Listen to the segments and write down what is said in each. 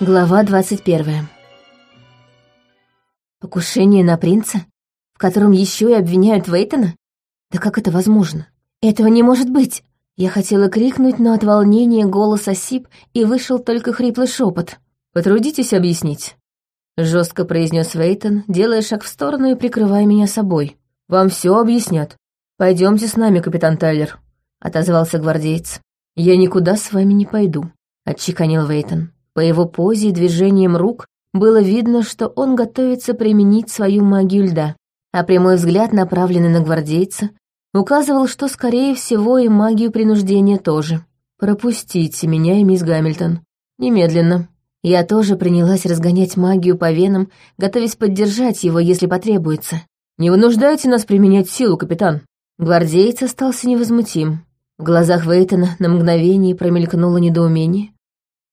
Глава двадцать первая. Покушение на принца, в котором еще и обвиняют Вейтона? Да как это возможно? Этого не может быть! Я хотела крикнуть, но от волнения голос осип, и вышел только хриплый шепот. «Потрудитесь объяснить», — жестко произнес Вейтон, делая шаг в сторону и прикрывая меня собой. «Вам все объяснят. Пойдемте с нами, капитан Тайлер», — отозвался гвардеец. «Я никуда с вами не пойду», — отчеканил Вейтон. По его позе и движениям рук было видно, что он готовится применить свою магию льда, а прямой взгляд, направленный на гвардейца, указывал, что, скорее всего, и магию принуждения тоже. «Пропустите меня и мисс Гамильтон. Немедленно». Я тоже принялась разгонять магию по венам, готовясь поддержать его, если потребуется. «Не вынуждайте нас применять силу, капитан». Гвардеец остался невозмутим. В глазах Вейтона на мгновение промелькнуло недоумение,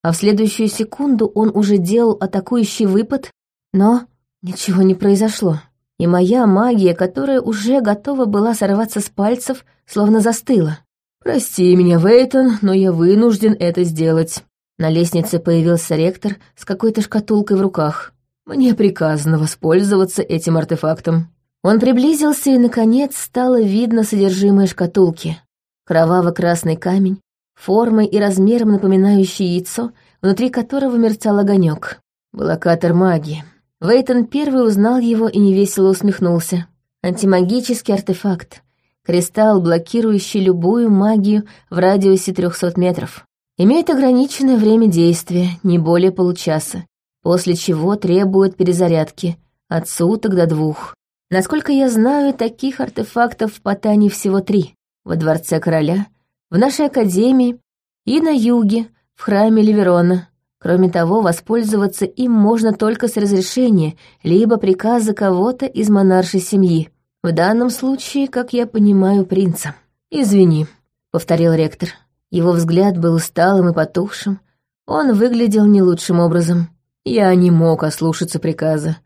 а в следующую секунду он уже делал атакующий выпад, но ничего не произошло. И моя магия, которая уже готова была сорваться с пальцев, словно застыла. «Прости меня, Вейтон, но я вынужден это сделать». На лестнице появился ректор с какой-то шкатулкой в руках. Мне приказано воспользоваться этим артефактом. Он приблизился, и, наконец, стало видно содержимое шкатулки. Кроваво-красный камень, формой и размером напоминающий яйцо, внутри которого мерцал огонек. Блокатор магии. Вейтон первый узнал его и невесело усмехнулся. Антимагический артефакт. Кристалл, блокирующий любую магию в радиусе 300 метров. Имеет ограниченное время действия, не более получаса, после чего требует перезарядки от суток до двух. Насколько я знаю, таких артефактов в Патане всего три. Во Дворце Короля, в нашей академии и на юге, в храме Ливерона. Кроме того, воспользоваться им можно только с разрешения, либо приказа кого-то из монаршей семьи. В данном случае, как я понимаю, принца. «Извини», — повторил ректор. Его взгляд был усталым и потухшим. Он выглядел не лучшим образом. Я не мог ослушаться приказа.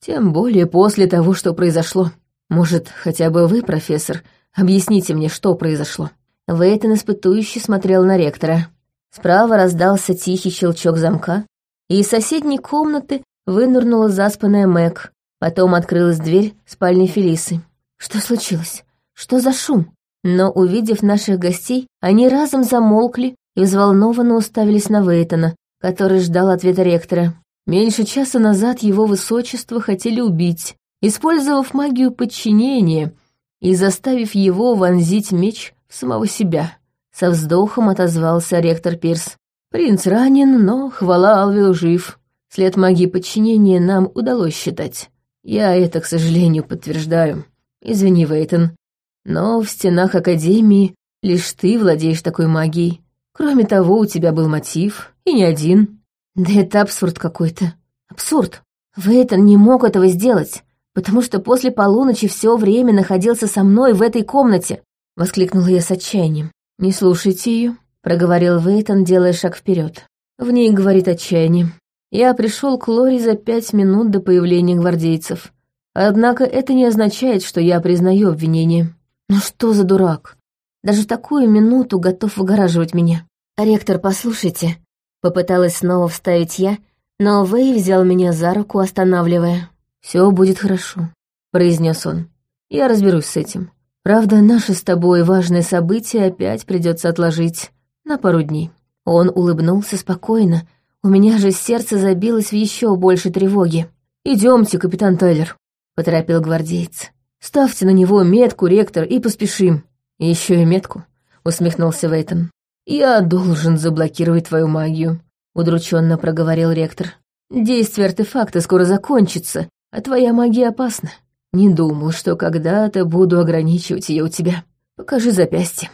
Тем более после того, что произошло. Может, хотя бы вы, профессор, объясните мне, что произошло?» Вейтон испытующе смотрел на ректора. Справа раздался тихий щелчок замка, и из соседней комнаты вынырнула заспанная Мэг. Потом открылась дверь спальни Фелисы. Что случилось? Что за шум? Но, увидев наших гостей, они разом замолкли и взволнованно уставились на Вейтона, который ждал ответа ректора. Меньше часа назад его высочество хотели убить, использовав магию подчинения и заставив его вонзить меч самого себя. Со вздохом отозвался ректор Пирс. Принц ранен, но, хвала Алвилу, жив. След магии подчинения нам удалось считать. Я это, к сожалению, подтверждаю. Извини, Вейтон, но в стенах Академии лишь ты владеешь такой магией. Кроме того, у тебя был мотив, и не один. Да это абсурд какой-то. Абсурд. Вейтон не мог этого сделать, потому что после полуночи все время находился со мной в этой комнате. — воскликнула я с отчаянием. «Не слушайте ее», — проговорил Вейтон, делая шаг вперед. В ней говорит отчаяние. Я пришел к Лори за пять минут до появления гвардейцев. Однако это не означает, что я признаю обвинение. Ну что за дурак? Даже в такую минуту готов выгораживать меня. «Ректор, послушайте», — попыталась снова вставить я, но Вэй взял меня за руку, останавливая. «Все будет хорошо», — произнес он. «Я разберусь с этим. Правда, наше с тобой важное событие опять придется отложить на пару дней. Он улыбнулся спокойно, у меня же сердце забилось в еще больше тревоги. Идемте, капитан Тайлер, поторопил гвардеец. Ставьте на него метку, ректор, и поспешим. Еще и метку, усмехнулся Вейтон. Я должен заблокировать твою магию, удрученно проговорил ректор. Действие артефакта скоро закончится, а твоя магия опасна. Не думал, что когда-то буду ограничивать ее у тебя. Покажи запястье».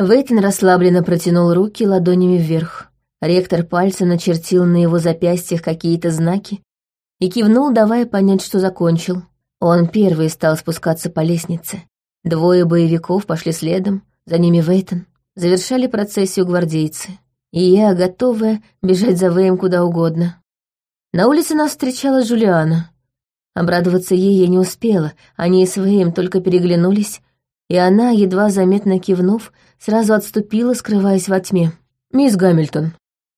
Вейтин расслабленно протянул руки ладонями вверх. Ректор пальцем начертил на его запястьях какие-то знаки и кивнул, давая понять, что закончил. Он первый стал спускаться по лестнице. Двое боевиков пошли следом, за ними Вейтон. Завершали процессию гвардейцы. И я, готовая бежать за Вэем куда угодно. На улице нас встречала Джулиана. Обрадоваться ей я не успела, они с Вэем только переглянулись, и она, едва заметно кивнув, сразу отступила, скрываясь во тьме. «Мисс Гамильтон»,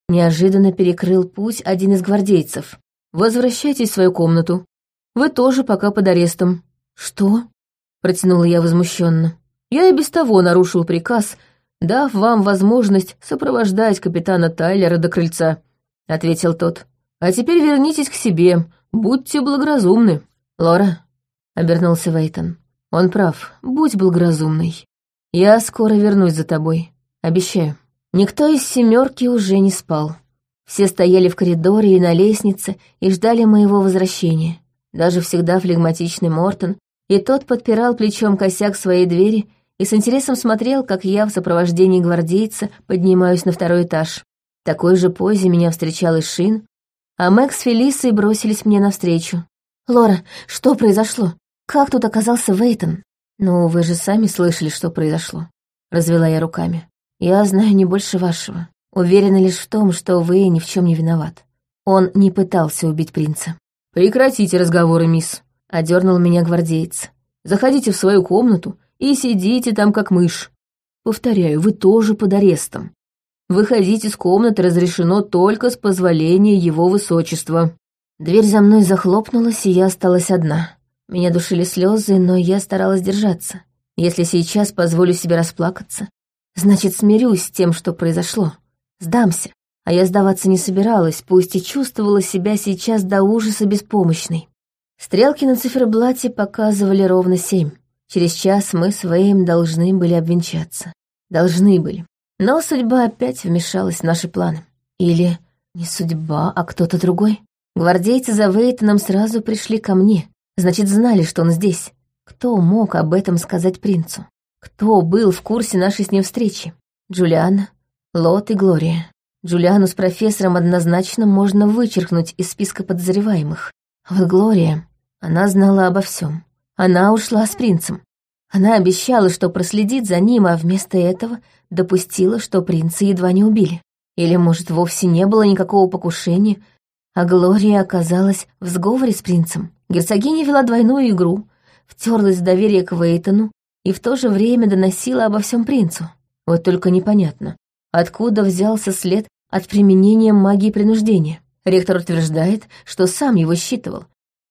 Неожиданно перекрыл путь один из гвардейцев. «Возвращайтесь в свою комнату. Вы тоже пока под арестом». «Что?» — протянула я возмущенно. «Я и без того нарушил приказ, дав вам возможность сопровождать капитана Тайлера до крыльца», — ответил тот. «А теперь вернитесь к себе, будьте благоразумны». «Лора», — обернулся Вейтон, — «он прав, будь благоразумной. Я скоро вернусь за тобой, обещаю». Никто из семерки уже не спал. Все стояли в коридоре и на лестнице и ждали моего возвращения. Даже всегда флегматичный Мортон, и тот подпирал плечом косяк своей двери и с интересом смотрел, как я в сопровождении гвардейца поднимаюсь на второй этаж. В такой же позе меня встречал и Шин, а Мэкс с Фелисой бросились мне навстречу. «Лора, что произошло? Как тут оказался Вейтон?» «Ну, вы же сами слышали, что произошло», — развела я руками. Я знаю не больше вашего. Уверена лишь в том, что вы ни в чем не виноват. Он не пытался убить принца. Прекратите разговоры, мисс. Одернул меня гвардеец. Заходите в свою комнату и сидите там как мышь. Повторяю, вы тоже под арестом. Выходить из комнаты разрешено только с позволения его высочества. Дверь за мной захлопнулась, и я осталась одна. Меня душили слезы, но я старалась держаться. Если сейчас позволю себе расплакаться, Значит, смирюсь с тем, что произошло. Сдамся. А я сдаваться не собиралась, пусть и чувствовала себя сейчас до ужаса беспомощной. Стрелки на циферблате показывали ровно семь. Через час мы с Вэем должны были обвенчаться. Должны были. Но судьба опять вмешалась в наши планы. Или не судьба, а кто-то другой. Гвардейцы за Вейтоном сразу пришли ко мне. Значит, знали, что он здесь. Кто мог об этом сказать принцу? Кто был в курсе нашей с ним встречи? Джулиана, Лот и Глория. Джулиану с профессором однозначно можно вычеркнуть из списка подозреваемых. А вот Глория, она знала обо всем. Она ушла с принцем. Она обещала, что проследит за ним, а вместо этого допустила, что принца едва не убили. Или, может, вовсе не было никакого покушения, а Глория оказалась в сговоре с принцем. Герцогиня вела двойную игру, втерлась в доверие к Вейтону, и в то же время доносила обо всем принцу. Вот только непонятно, откуда взялся след от применения магии принуждения. Ректор утверждает, что сам его считывал.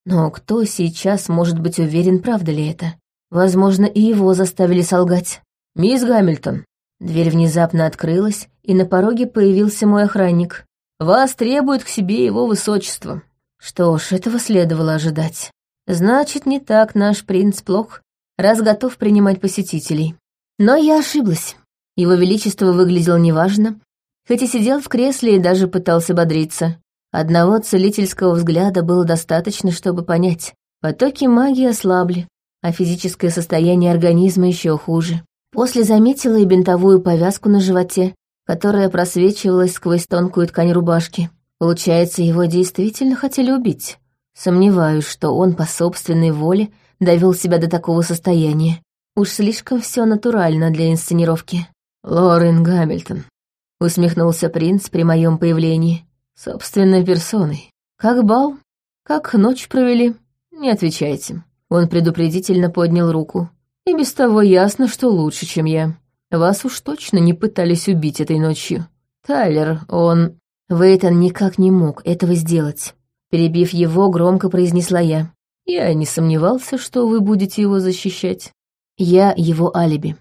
Но кто сейчас может быть уверен, правда ли это? Возможно, и его заставили солгать. «Мисс Гамильтон». Дверь внезапно открылась, и на пороге появился мой охранник. «Вас требует к себе его высочество». Что ж, этого следовало ожидать. Значит, не так наш принц плох, раз готов принимать посетителей. Но я ошиблась. Его Величество выглядел неважно, хоть и сидел в кресле и даже пытался бодриться. Одного целительского взгляда было достаточно, чтобы понять. Потоки магии ослабли, а физическое состояние организма еще хуже. После заметила и бинтовую повязку на животе, которая просвечивалась сквозь тонкую ткань рубашки. Получается, его действительно хотели убить. Сомневаюсь, что он по собственной воле довел себя до такого состояния. Уж слишком все натурально для инсценировки. Лорен Гамильтон. Усмехнулся принц при моем появлении. Собственной персоной. Как бал? Как ночь провели? Не отвечайте. Он предупредительно поднял руку. И без того ясно, что лучше, чем я. Вас уж точно не пытались убить этой ночью. Тайлер, он... Вейтон никак не мог этого сделать. Перебив его, громко произнесла я. Я не сомневался, что вы будете его защищать. Я его алиби.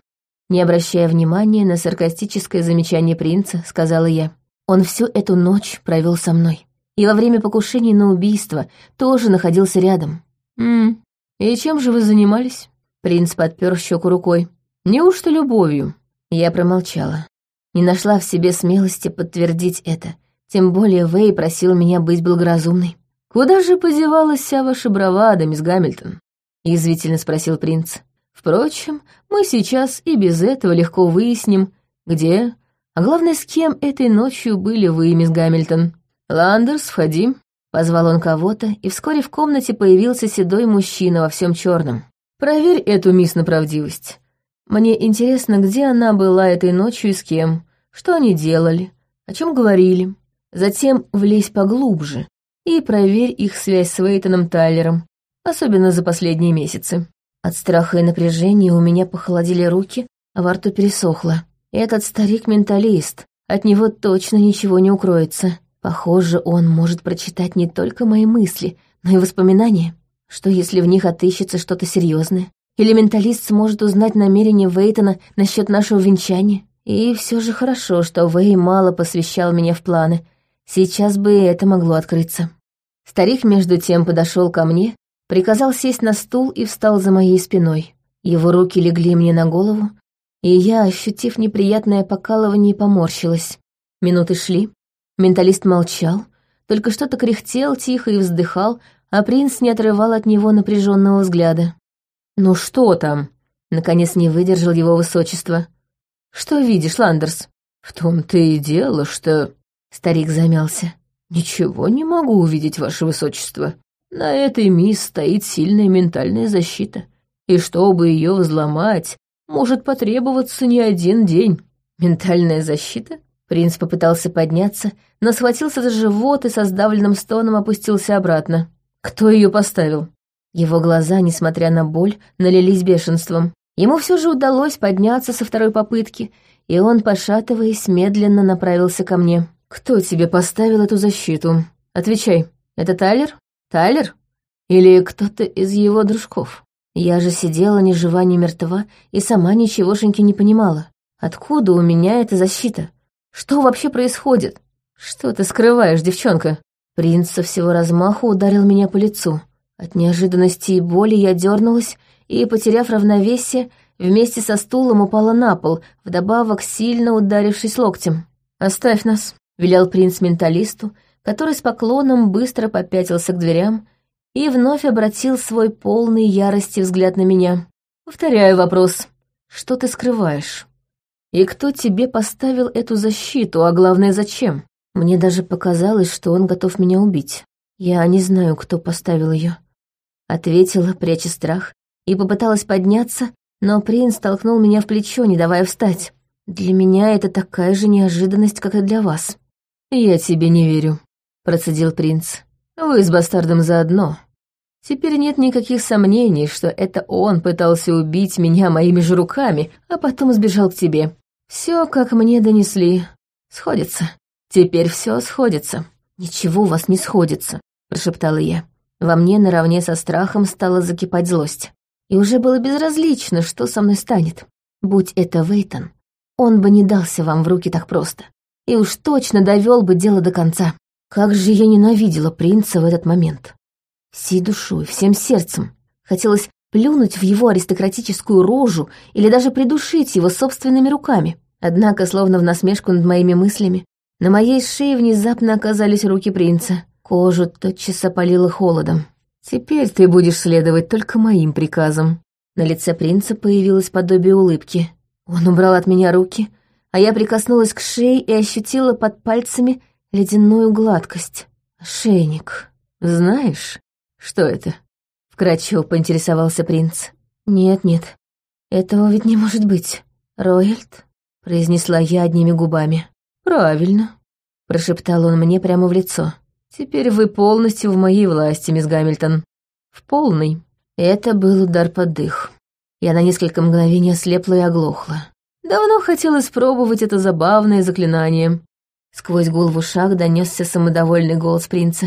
Не обращая внимания на саркастическое замечание принца, сказала я. Он всю эту ночь провел со мной. И во время покушения на убийство тоже находился рядом. «М и чем же вы занимались?» Принц подпер щеку рукой. «Неужто любовью?» Я промолчала. Не нашла в себе смелости подтвердить это. Тем более Вэй просил меня быть благоразумной. «Куда же подевалась вся ваша бравада, мисс Гамильтон?» — язвительно спросил принц. «Впрочем, мы сейчас и без этого легко выясним, где, а главное, с кем этой ночью были вы, мисс Гамильтон. Ландерс, входи». Позвал он кого-то, и вскоре в комнате появился седой мужчина во всем черном. «Проверь эту мисс на правдивость. Мне интересно, где она была этой ночью и с кем, что они делали, о чем говорили. Затем влезь поглубже, и проверь их связь с Вейтоном Тайлером, особенно за последние месяцы. От страха и напряжения у меня похолодели руки, а во рту пересохло. Этот старик-менталист, от него точно ничего не укроется. Похоже, он может прочитать не только мои мысли, но и воспоминания. Что если в них отыщется что-то серьезное? Или менталист сможет узнать намерения Вейтона насчет нашего венчания? И все же хорошо, что Вей мало посвящал меня в планы. Сейчас бы это могло открыться. Старик между тем подошел ко мне, приказал сесть на стул и встал за моей спиной. Его руки легли мне на голову, и я, ощутив неприятное покалывание, поморщилась. Минуты шли, менталист молчал, только что-то кряхтел тихо и вздыхал, а принц не отрывал от него напряженного взгляда. «Ну что там?» — наконец не выдержал его высочество. «Что видишь, Ландерс?» «В том-то и дело, что...» Старик замялся. «Ничего не могу увидеть, ваше высочество. На этой мисс стоит сильная ментальная защита, и чтобы ее взломать, может потребоваться не один день. Ментальная защита?» Принц попытался подняться, но схватился за живот и со сдавленным стоном опустился обратно. «Кто ее поставил?» Его глаза, несмотря на боль, налились бешенством. Ему все же удалось подняться со второй попытки, и он, пошатываясь, медленно направился ко мне. «Кто тебе поставил эту защиту? Отвечай, это Тайлер? Тайлер? Или кто-то из его дружков?» Я же сидела ни жива, ни мертва и сама ничегошеньки не понимала. Откуда у меня эта защита? Что вообще происходит? Что ты скрываешь, девчонка? Принц со всего размаху ударил меня по лицу. От неожиданности и боли я дернулась и, потеряв равновесие, вместе со стулом упала на пол, вдобавок сильно ударившись локтем. «Оставь нас», — велел принц менталисту, который с поклоном быстро попятился к дверям и вновь обратил свой полный ярости взгляд на меня. «Повторяю вопрос. Что ты скрываешь? И кто тебе поставил эту защиту, а главное, зачем?» Мне даже показалось, что он готов меня убить. Я не знаю, кто поставил ее. Ответила, пряча страх, и попыталась подняться, но принц толкнул меня в плечо, не давая встать. Для меня это такая же неожиданность, как и для вас. «Я тебе не верю», — процедил принц. «Вы с бастардом заодно. Теперь нет никаких сомнений, что это он пытался убить меня моими же руками, а потом сбежал к тебе. Все, как мне донесли, сходится. Теперь все сходится». «Ничего у вас не сходится», — прошептала я. Во мне наравне со страхом стала закипать злость. И уже было безразлично, что со мной станет. Будь это Вейтон, он бы не дался вам в руки так просто. И уж точно довел бы дело до конца. Как же я ненавидела принца в этот момент. Всей душой, всем сердцем. Хотелось плюнуть в его аристократическую рожу или даже придушить его собственными руками. Однако, словно в насмешку над моими мыслями, на моей шее внезапно оказались руки принца. Кожу тотчас опалило холодом. «Теперь ты будешь следовать только моим приказам». На лице принца появилось подобие улыбки. Он убрал от меня руки, а я прикоснулась к шее и ощутила под пальцами ледяную гладкость. «Ошейник. Знаешь, что это?» Вкратчиво поинтересовался принц. «Нет-нет, этого ведь не может быть. Рояльд?» произнесла я одними губами. «Правильно», — прошептал он мне прямо в лицо. Теперь вы полностью в моей власти, мисс Гамильтон. В полной. Это был удар под дых. Я на несколько мгновений ослепла и оглохла. Давно хотела испробовать это забавное заклинание. Сквозь гул в ушах донесся самодовольный голос принца.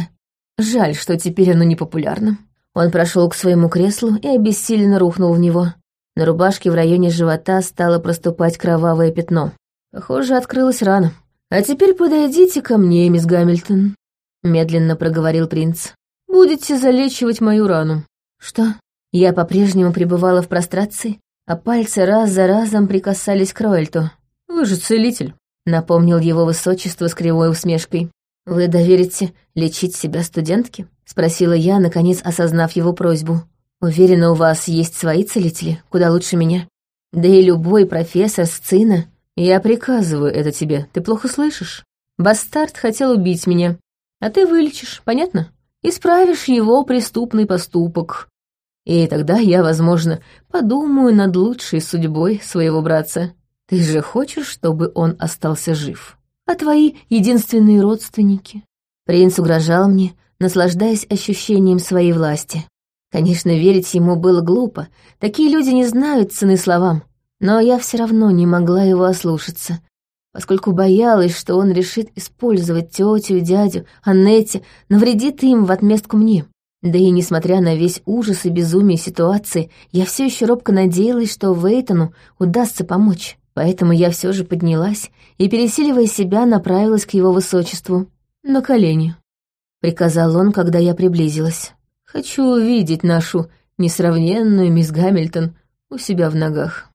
Жаль, что теперь оно не популярно. Он прошел к своему креслу и обессиленно рухнул в него. На рубашке в районе живота стало проступать кровавое пятно. Похоже, открылась рана. «А теперь подойдите ко мне, мисс Гамильтон», медленно проговорил принц. «Будете залечивать мою рану». «Что?» Я по-прежнему пребывала в прострации, а пальцы раз за разом прикасались к Роэльту. «Вы же целитель», — напомнил его высочество с кривой усмешкой. «Вы доверите лечить себя студентке?» — спросила я, наконец осознав его просьбу. «Уверена, у вас есть свои целители, куда лучше меня. Да и любой профессор с цина. Я приказываю это тебе, ты плохо слышишь? Бастард хотел убить меня, а ты вылечишь, понятно? Исправишь его преступный поступок. И тогда я, возможно, подумаю над лучшей судьбой своего братца. Ты же хочешь, чтобы он остался жив? А твои единственные родственники? Принц угрожал мне, наслаждаясь ощущением своей власти. Конечно, верить ему было глупо, такие люди не знают цены словам. Но я все равно не могла его ослушаться, поскольку боялась, что он решит использовать тетю дядю, Аннете, навредит им в отместку мне. Да и несмотря на весь ужас и безумие ситуации, я все еще робко надеялась, что Вейтону удастся помочь. Поэтому я все же поднялась и, пересиливая себя, направилась к его высочеству. «На колени», — приказал он, когда я приблизилась. «Хочу увидеть нашу несравненную мисс Гамильтон у себя в ногах».